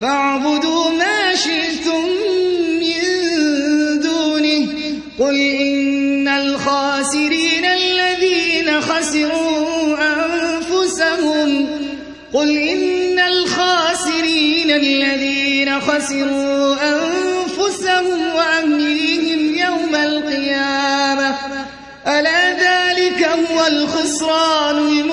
فاعبدوا ما شئتم من دونه. قل إن الخاسرين الذين خسروا أنفسهم. قل إن الخاسرين الذين خسروا أنفسهم وأهليهم يوم القيامة. ألا ذلك هو الخسران المبين